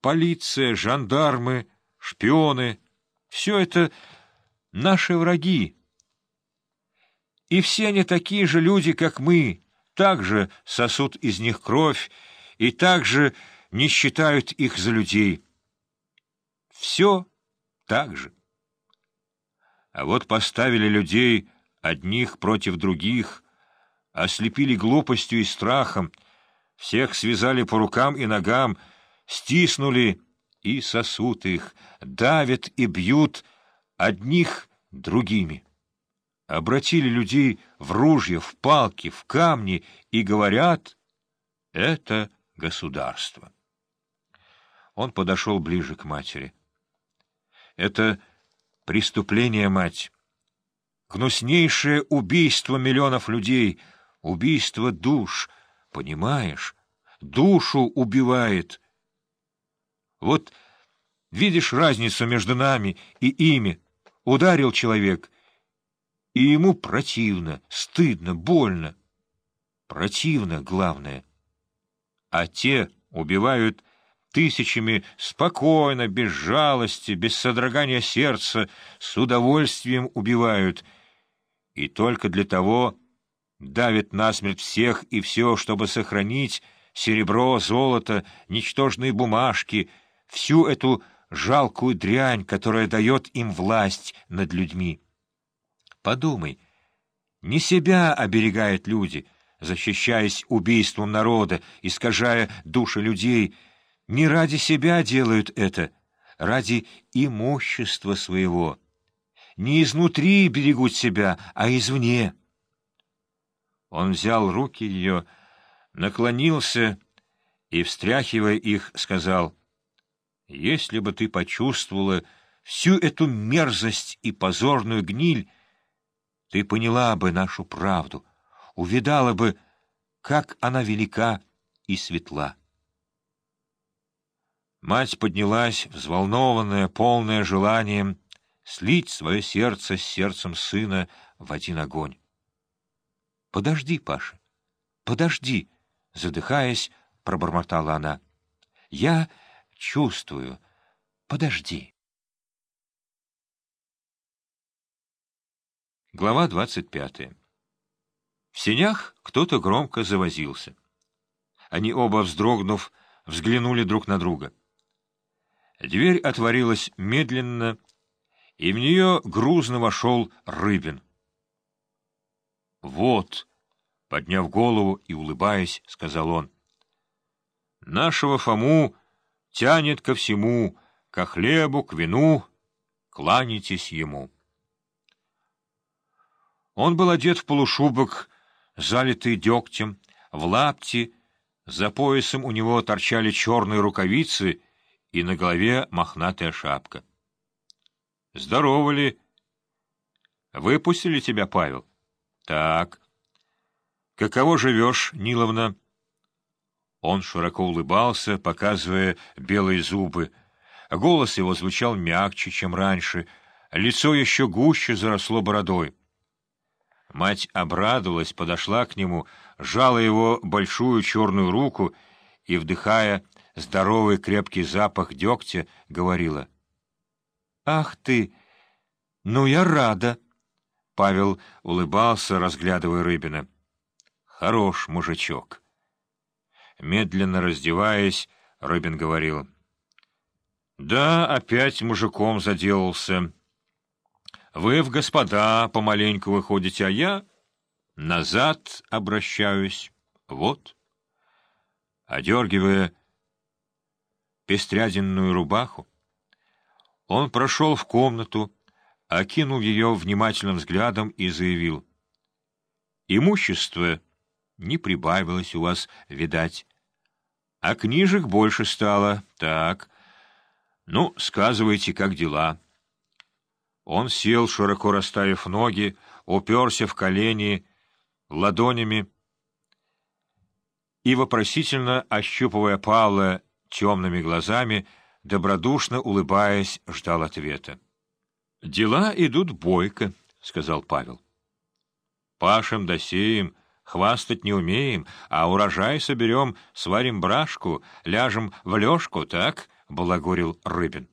полиция, жандармы, шпионы — все это наши враги. И все они такие же люди, как мы, также сосут из них кровь и также не считают их за людей. Все так же. А вот поставили людей одних против других, ослепили глупостью и страхом, всех связали по рукам и ногам, стиснули и сосут их, давят и бьют одних другими. Обратили людей в ружья, в палки, в камни и говорят — это государство. Он подошел ближе к матери. Это преступление, мать. Гнуснейшее убийство миллионов людей, убийство душ, понимаешь? Душу убивает. Вот видишь разницу между нами и ими. Ударил человек, и ему противно, стыдно, больно. Противно, главное. А те убивают тысячами спокойно, без жалости, без содрогания сердца, с удовольствием убивают. И только для того давят насмерть всех и все, чтобы сохранить серебро, золото, ничтожные бумажки, всю эту жалкую дрянь, которая дает им власть над людьми. Подумай, не себя оберегают люди, защищаясь убийством народа, искажая души людей — не ради себя делают это, ради имущества своего. Не изнутри берегут себя, а извне. Он взял руки ее, наклонился и, встряхивая их, сказал, «Если бы ты почувствовала всю эту мерзость и позорную гниль, ты поняла бы нашу правду, увидала бы, как она велика и светла». Мать поднялась, взволнованная, полная желанием слить свое сердце с сердцем сына в один огонь. — Подожди, Паша, подожди, — задыхаясь, пробормотала она. — Я чувствую. Подожди. Глава двадцать пятая. В сенях кто-то громко завозился. Они оба, вздрогнув, взглянули друг на друга. Дверь отворилась медленно, и в нее грузно вошел Рыбин. «Вот», — подняв голову и улыбаясь, сказал он, — «нашего Фому тянет ко всему, ко хлебу, к вину, кланяйтесь ему». Он был одет в полушубок, залитый дегтем, в лапти, за поясом у него торчали черные рукавицы — и на голове мохнатая шапка. — Здорово ли? — Выпустили тебя, Павел? — Так. — Каково живешь, Ниловна? Он широко улыбался, показывая белые зубы. Голос его звучал мягче, чем раньше, лицо еще гуще заросло бородой. Мать обрадовалась, подошла к нему, сжала его большую черную руку и, вдыхая здоровый крепкий запах дегтя, говорила. — Ах ты! Ну, я рада! Павел улыбался, разглядывая Рыбина. — Хорош мужичок. Медленно раздеваясь, Рыбин говорил. — Да, опять мужиком заделался. Вы в господа помаленьку выходите, а я назад обращаюсь. Вот. Одергивая пестряденную рубаху. Он прошел в комнату, окинул ее внимательным взглядом и заявил. — Имущество не прибавилось у вас, видать. А книжек больше стало. Так. Ну, сказывайте, как дела. Он сел, широко расставив ноги, уперся в колени ладонями и, вопросительно ощупывая Павла темными глазами, добродушно улыбаясь, ждал ответа. — Дела идут бойко, — сказал Павел. — Пашем да сеем, хвастать не умеем, а урожай соберем, сварим брашку, ляжем в лёжку, так? балагорил Рыбин.